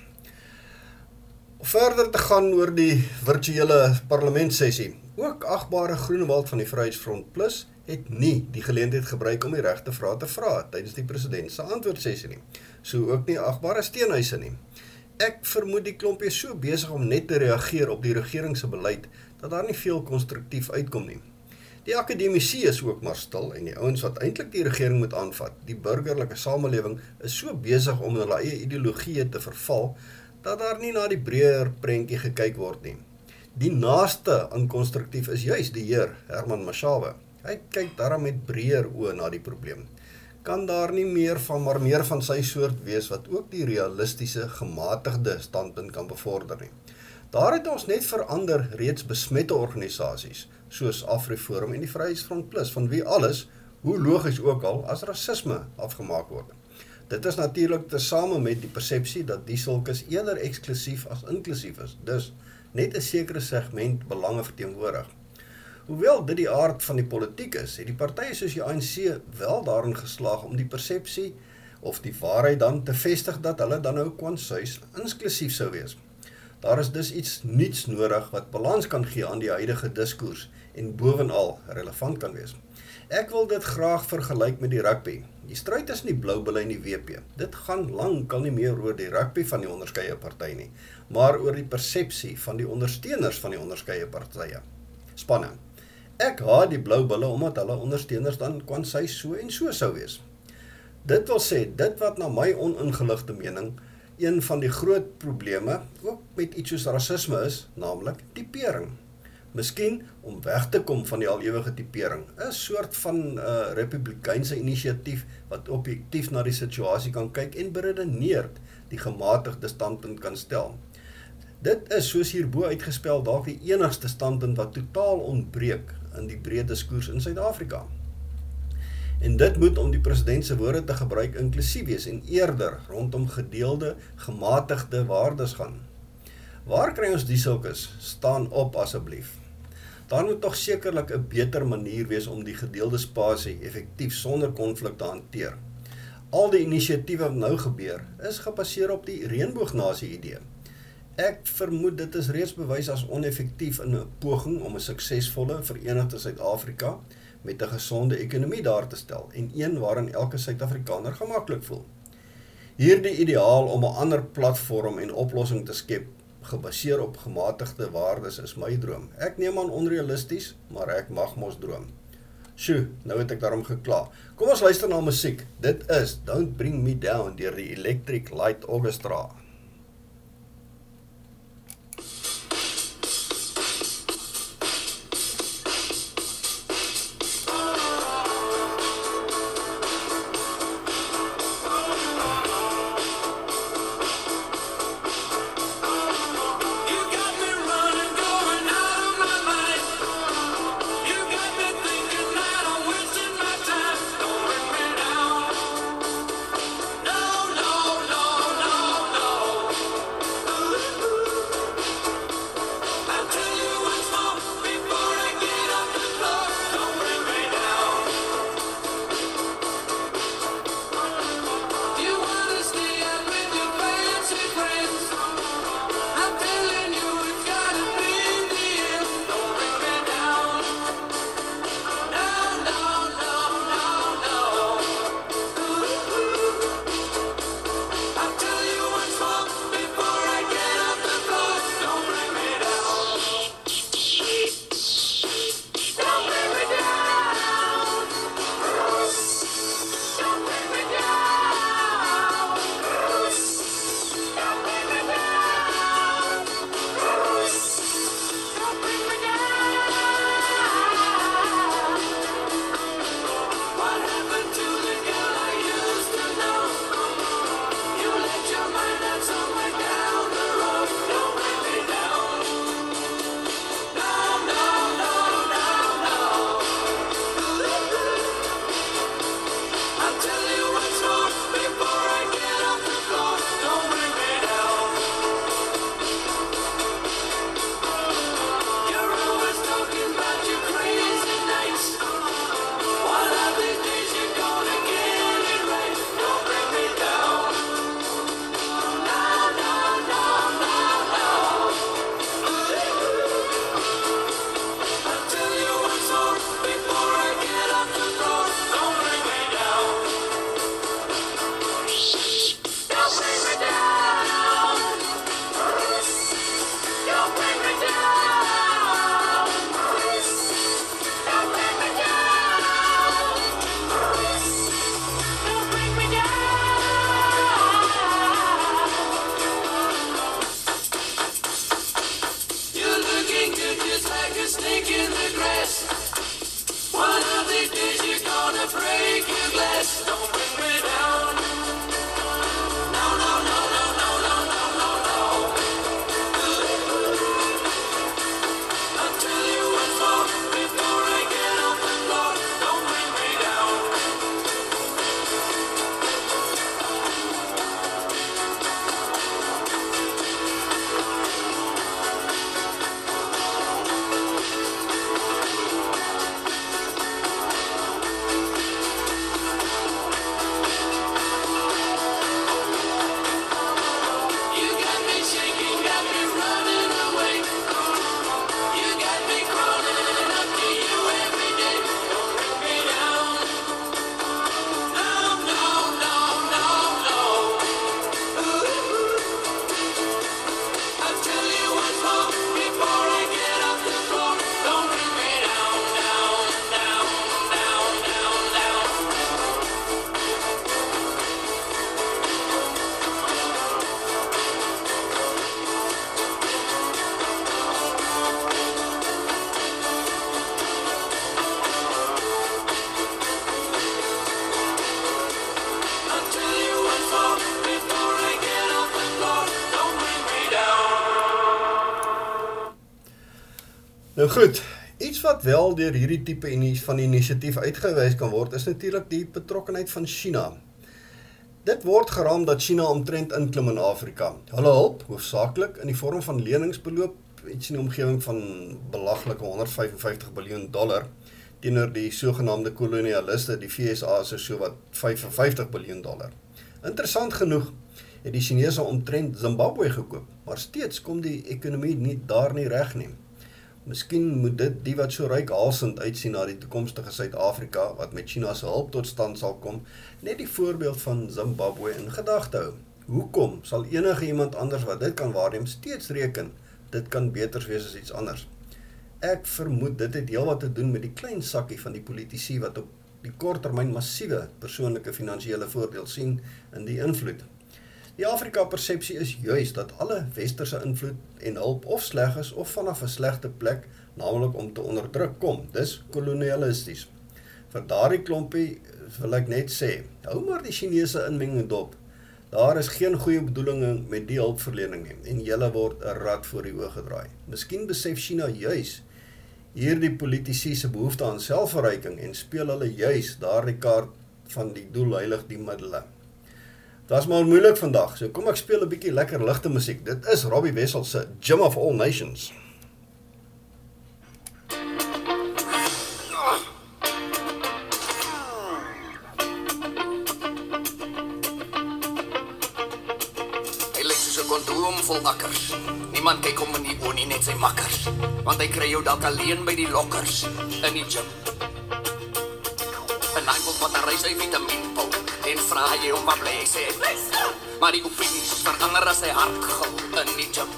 Verder te gaan oor die virtuele parlementsessie. Ook agbare Groenewald van die Vryheidsfront Plus het nie die geleentheid gebruik om die regte vrae te vra tydens die president se antwoordsessie nie. So ook nie agbare Steenhuise nie. Ek vermoed die klompie is so besig om net te reageer op die regering se beleid dat daar nie veel konstruktief uitkom nie. Die akademici is ook maar stil en die ouens wat eintlik die regering moet aanvat, die burgerlike samelewing is so besig om hulle eie ideologieë te verval dat daar nie na die breër prentjie gekyk word nie. Die naaste aan konstruktief is juis die heer Herman Mashaba. Hy kyk daarom met breër oë na die probleem. Kan daar nie meer van maar meer van sy soort wees wat ook die realistiese gematigde standpunt kan bevorder nie. Daar het ons net verander reeds besmette organisasies soos Afriforum en die Vryheidsfront Plus van wie alles, hoe logies ook al, as rasisme afgemaak word. Dit is natuurlik tesame met die persepsie dat die sulkes eerder eksklusief as inklusief is. Dus net 'n sekere segment belange verteenwoordig. Hoewel dit die aard van die politiek is, het die partye soos die ANC wel daarin geslaag om die persepsie of die waarheid dan te vestig dat hulle dan nou kwansuis inklusief sou wees. Daar is dus iets nuuts nodig wat balans kan gee aan die huidige diskurs en bovenal relevant kan wees. Ek wil dit graag vergelyk met die rugby. Die stryd is nie blou bulle in die WP. Dit gaan lankal nie meer oor die rugby van die onderskeie party nie, maar oor die persepsie van die ondersteuners van die onderskeie partye. Spanning. Ek haat die blou bulle omdat hulle ondersteuners dan kon sy so en so sou wees. Dit wil sê dit wat na my oningeligte mening een van die groot probleme ook met iets soos rasisme is, naamlik tipering. Miskien om weg te kom van die al ewige tipering, 'n soort van 'n uh, republikeinse inisiatief wat objektief na die situasie kan kyk en beredeneerd die gematigde standpunt kan stel. Dit is soos hierbo uitgespel dalk die enigste standpunt wat totaal ontbreek in die breë diskurs in Suid-Afrika. En dit moet om die president se woorde te gebruik inklusief wees en eerder rondom gedeelde gematigde waardes gaan. Waar kry ons die sulkes? Staan op asseblief. Daar moet tog sekerlik 'n beter manier wees om die gedeelde spasie effektief sonder konflik te hanteer. Al die inisiatiewe wat nou gebeur, is gebaseer op die reënboognasie idee. Ek vermoed dit is reeds bewys as oneffektief in 'n poging om 'n suksesvolle Verenigde Suid-Afrika met 'n gesonde ekonomie daar te stel en een waarin elke Suid-Afrikaner gemaklik voel. Hierdie ideaal om 'n ander platform en oplossing te skep gebaseer op gematigde waardes is my droom. Ek neem aan onrealisties, maar ek mag mos droom. Sjoe, nou het ek daarom gekla. Kom ons luister na musiek. Dit is Don't Bring Me Down deur die Electric Light Orchestra. Goed, iets wat wel deur hierdie tipe ini- van inisiatief uitgewys kan word is natuurlik die betrokkenheid van China. Dit word geraam dat China omtrent inklim in Afrika. Hulle hulp, hoofsaaklik in die vorm van lenings beloop iets in die omgewing van belaglike 155 miljard dollar teenoor die sogenaamde kolonialiste, die FSA se sowat 55 miljard dollar. Interessant genoeg het die Chinese omtrent Zimbabwe gekoop, maar steeds kom die ekonomie nie daar nie reg nie. Miskien moet dit die wat so ryk halsend uitsien na die toekomstige Suid-Afrika wat met China se hulp tot stand sal kom, net die voorbeeld van Zimbabwe in gedagte hou. Hoekom sal enige iemand anders wat dit kan waarneem steeds reken dit kan beter wees as iets anders? Ek vermoed dit het heelwat te doen met die klein sakkie van die politici wat op die korttermyn massiewe persoonlike finansiële voordeel sien in die invloed. Die Afrika-persepsie is juis dat alle westerse invloed en hulp of sleg is of vanaf 'n slegte plek, naamlik om te onderdruk kom. Dis kolonialisties. Vir daardie klompie wil ek net sê, hou maar die Chinese inmenging dop. Daar is geen goeie bedoelinge met die hulpverlening nie en julle word 'n rad voor die oë gedraai. Miskien besef China juis hierdie politici se behoefte aan selfverryking en speel hulle juis daardie kaart van die doel heilig die middele. Dit is maar moeilik vandag. So kom ek speel 'n bietjie lekker ligte musiek. Dit is Robbie Wessel se Gym of All Nations. 'n vol akkers. Niemand kyk hom in die oë nie, net sy makkers. Want hy kry jou dalk alleen by die lokkers in die gym. En hy wil wat hy sy vitaminpil en vra jy hom wat bly hy sê. Maar die opinies verander as hy hard gil in die gym.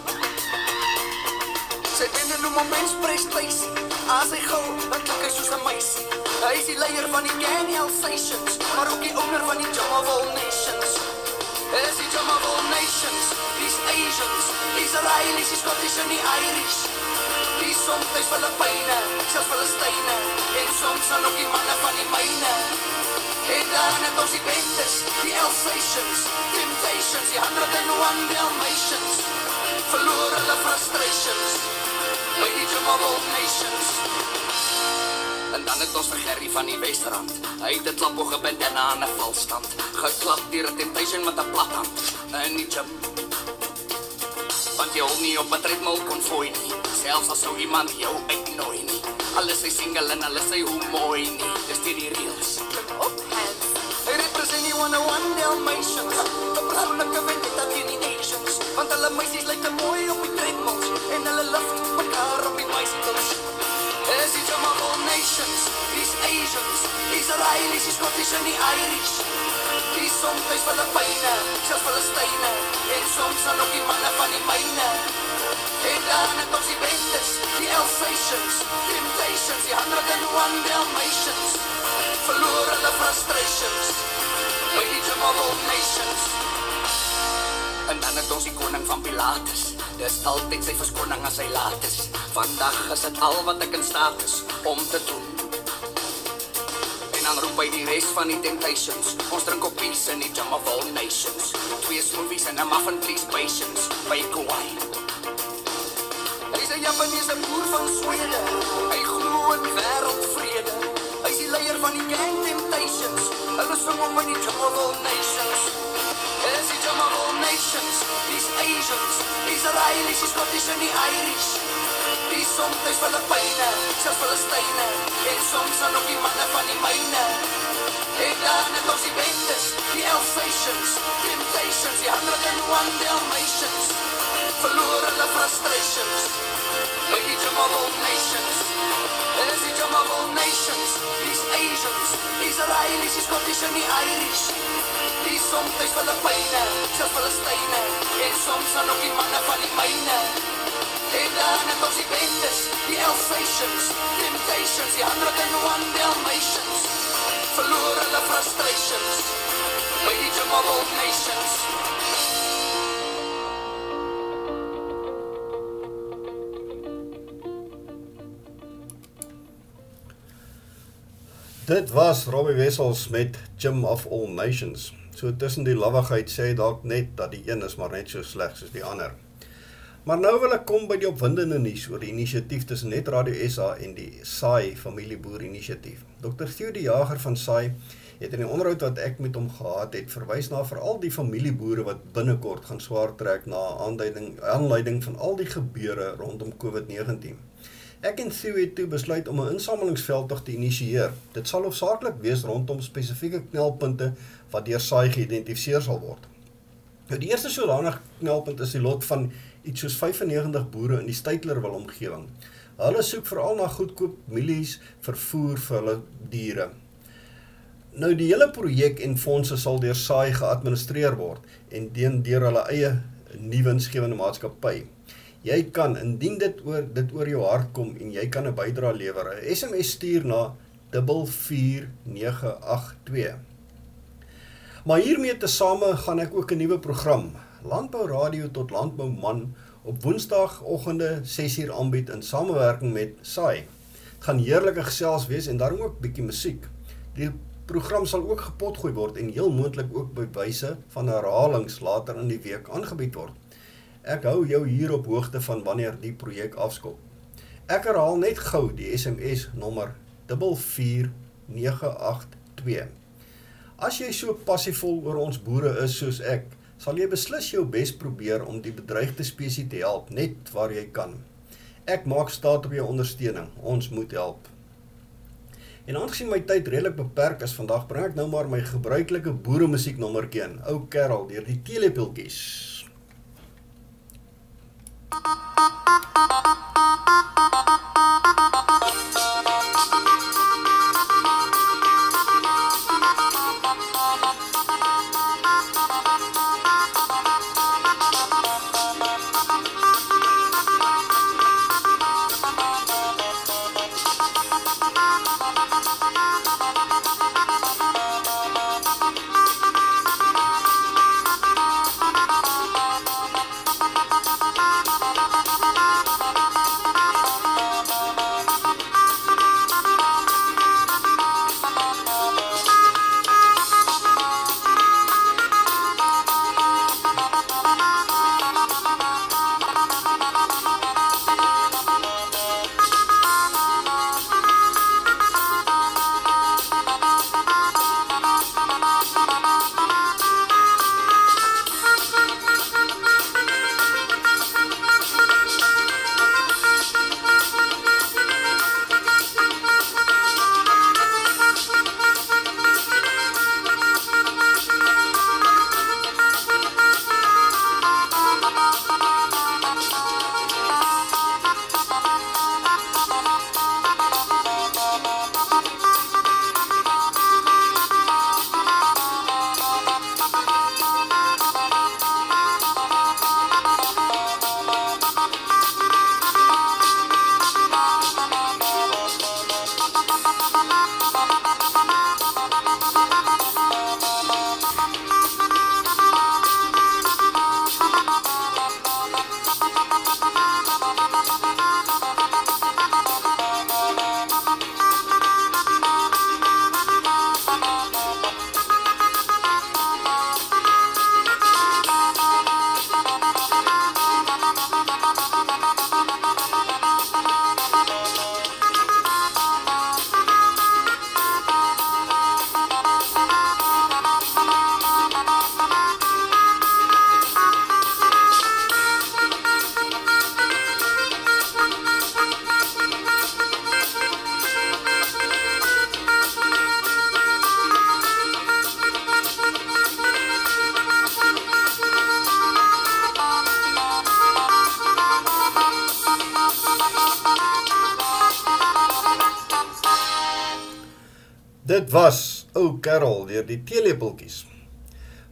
Sy binne nou moments prestasie. As hy gou, dan klink hy soos 'n meisie. Hy is die leier van die gang Alsatians, maar ook die owner van die Gym of All Nations. Is die Gym of All Nations, these Asians, Israelis, die Scottish en die Irish. Die soms is Filippyne, selfs Palestynë, en soms dan ook die manne van die myne. En dan het ons die Bentes, die Alsatians, Temptations, die 101 Dalmatians. Verloor hulle frustrations, Gym of All Nations. En dan het ons vir Gerry van die Westerrand. Hy het 'n klap op gebandana aan 'n valstand. Geklap deur 'n temptation met 'n plathand in die gym. Want jy hol nie op 'n treadmill kon fooi nie. Selfs as sou iemand jou uitnooi nie. Alles is single en alles is hoe mooi nie. Dis dit die reels. Op hands. Hy represent die 101 Dalmatians. 'n Persoonlike vendetta teen die Asians. Want hulle meisies lyk te mooi op die treadmills en hulle lift mekaar op die bicycles. Is die of All Nations, these Asians, Israelis, die Scottish en die Irish. Die soms is Filippyne, selfs Palestynë, en soms dan ook die manne van die myne. En dan het ons die Bentes, die Alsatians, Temptations, die 101 Dalmatians. Verloor hulle frustrations, by die of All Nations. En dan het ons die koning van Pilatus. Dis altyd sy verskoning as hy laat is. Vandag is dit al wat ek in staat is om te doen. En dan roep hy die res van die Temptations. Ons drink op peace in die Jam of All Nations. Twee smoothies en 'n muffin please patience. By Kauai. Hy's 'n Japaneese boer van Swede. Hy glo in wêreldvrede. Hy's die leier van die Gang Temptations. Hulle sing om in die Jam of All Nations. Is die Jam of All Nations. These Asians, Israelis, these Scottish and the Irish. Die soms is Filippyne, selfs Filistyne En soms dan ook die manne van die myne En dan het ons die bendes, die Alsatians Temptations, die 101 Dalmatians Verloor hulle frustrations. By die Jam of all nations. Is die Jam of all nations. These Asians, die Israelis, die Scottish en die Irish. Die soms is Filippyne, selfs Filistyne En soms dan ook die manne van die myne En dan het ons die bendes, die Alsatians, Temptations, die 101 Dalmatians. Verloor hulle frustrations, by die Jam of all nations. Dit was Robbie Wessels met Jim of All Nations. So tussen die lawwigheid sê dalk net dat die een is maar net so sleg soos die ander. Maar nou wil ek kom by die opwindende nuus oor die inisiatief tussen Net Radio SA en die SAI familieboer inisiatief. Dr. Theo die Jager van SAI het in die onderhoud wat ek met hom gehad het, verwys na veral die familieboere wat binnekort gaan swaar trek na aanduiding aanleiding van al die gebeure rondom COVID-19. Ek en Theo het toe besluit om 'n insamelingsveldtog te initieer. Dit sal hoofsaaklik wees rondom spesifieke knelpunte wat deur SAI geïdentifiseer sal word. Nou die eerste sodanige knelpunt is die lot van iets soos 95 boere in die Stytlerwil omgewing. Hulle soek veral na goedkoop mielies vervoer vir hulle diere. Nou die hele projek en fondse sal deur SAI geadministreer word en deen deur hulle eie nuwe insgewende maatskappy. Jy kan indien dit oor dit oor jou hart kom en jy kan 'n bydrae lewer. 'n SMS stuur na 44982. Maar hiermee tesame gaan ek ook 'n nuwe program, Landbou Radio tot Landbou Man, op Woensdagoggende 6uur aanbied in samewerking met SAI. Dit gaan heerlike gesels wees en daarom ook bietjie musiek. Die program sal ook gepotgooi word en heel moontlik ook by wyse van herhalings later in die week aangebied word. Ek hou jou hier op hoogte van wanneer die projek afskop. Ek herhaal net gou die SMS nommer 44982. As jy so passievol oor ons boere is soos ek, sal jy beslis jou bes probeer om die bedreigde spesies te help net waar jy kan. Ek maak staat op jou ondersteuning. Ons moet help. En aangesien my tyd redelik beperk is vandag, bring ek nou maar my gebruikelike boere musieknommertjie in. Ou Kerel deur die Teelepeltjies. Dit deur die Teelepeltjies.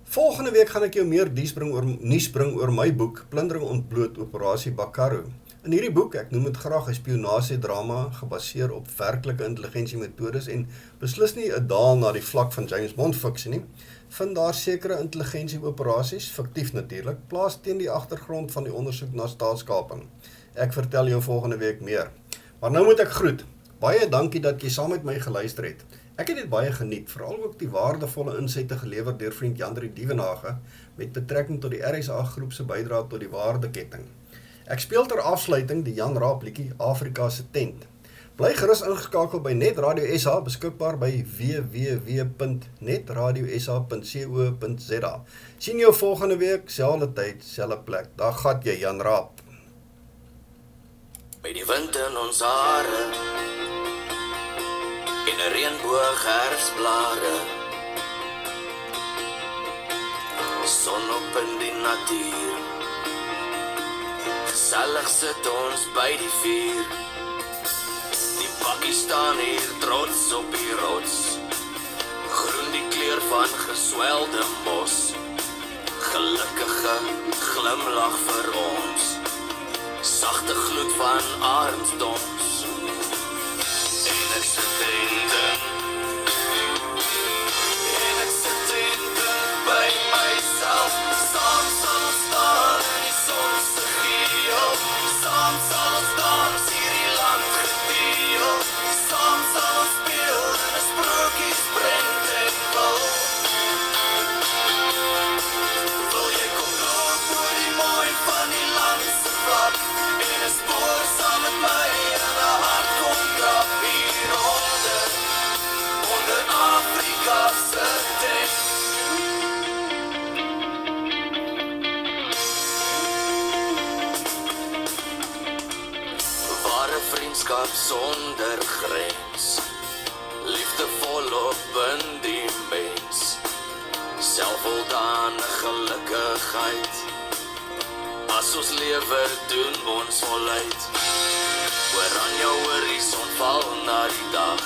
Volgende week gaan ek jou meer nuus bring oor nuus bring oor my boek Plundering ontbloot Operasie Bakarro. In hierdie boek, ek noem dit graag 'n spionasiedrama gebaseer op werklike intelligensiemetodes en beslis nie 'n daal na die vlak van James Bond fiksie nie, vind daar sekere intelligensieoperasies, fiktief natuurlik, plaas teen die agtergrond van die ondersoek na staatskaping. Ek vertel jou volgende week meer. Maar nou moet ek groet. Baie dankie dat jy saam met my geluister het. Ek het dit baie geniet, veral ook die waardevolle insette gelewer deur vriend Jandri Dievenage met betrekking tot die RSA groep se bydrae tot die waardeketting. Ek speel ter afsluiting die Jan Raap liedjie Afrika se tent. Bly gerus ingeskakel by Net Radio SA beskikbaar by www.netradiosa.co.za. Sien jou volgende week, selfde tyd, selfde plek. Dag gat jy Jan Raap. By die wind in ons hare in 'n reënboog herfsblare son op in die natuur. Gesellig sit ons by die vuur. Die bakkie staan hier trots op die rots. Groen die kleur van geswelde mos. Gelukkige glimlag vir ons. Sagte gloed van armsdons en ek selfvoldane gelukkigheid. As ons lewe doen ons voluit oor aan jou horison val na die dag.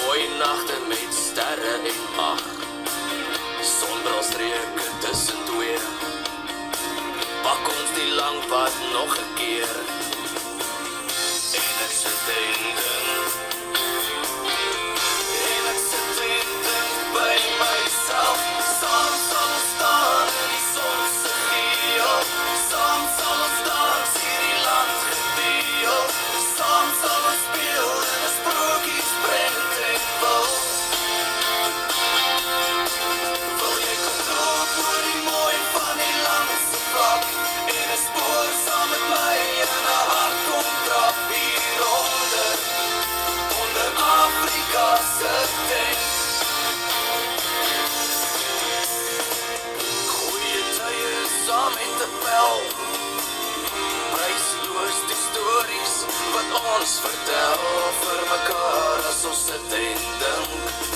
Mooi nagte met sterre en mag. Sonbrandstreke tussen twee. Pak ons die lang pad nog 'n keer. En ek sit en dink ons vertel vir mekaar as ons sit en dink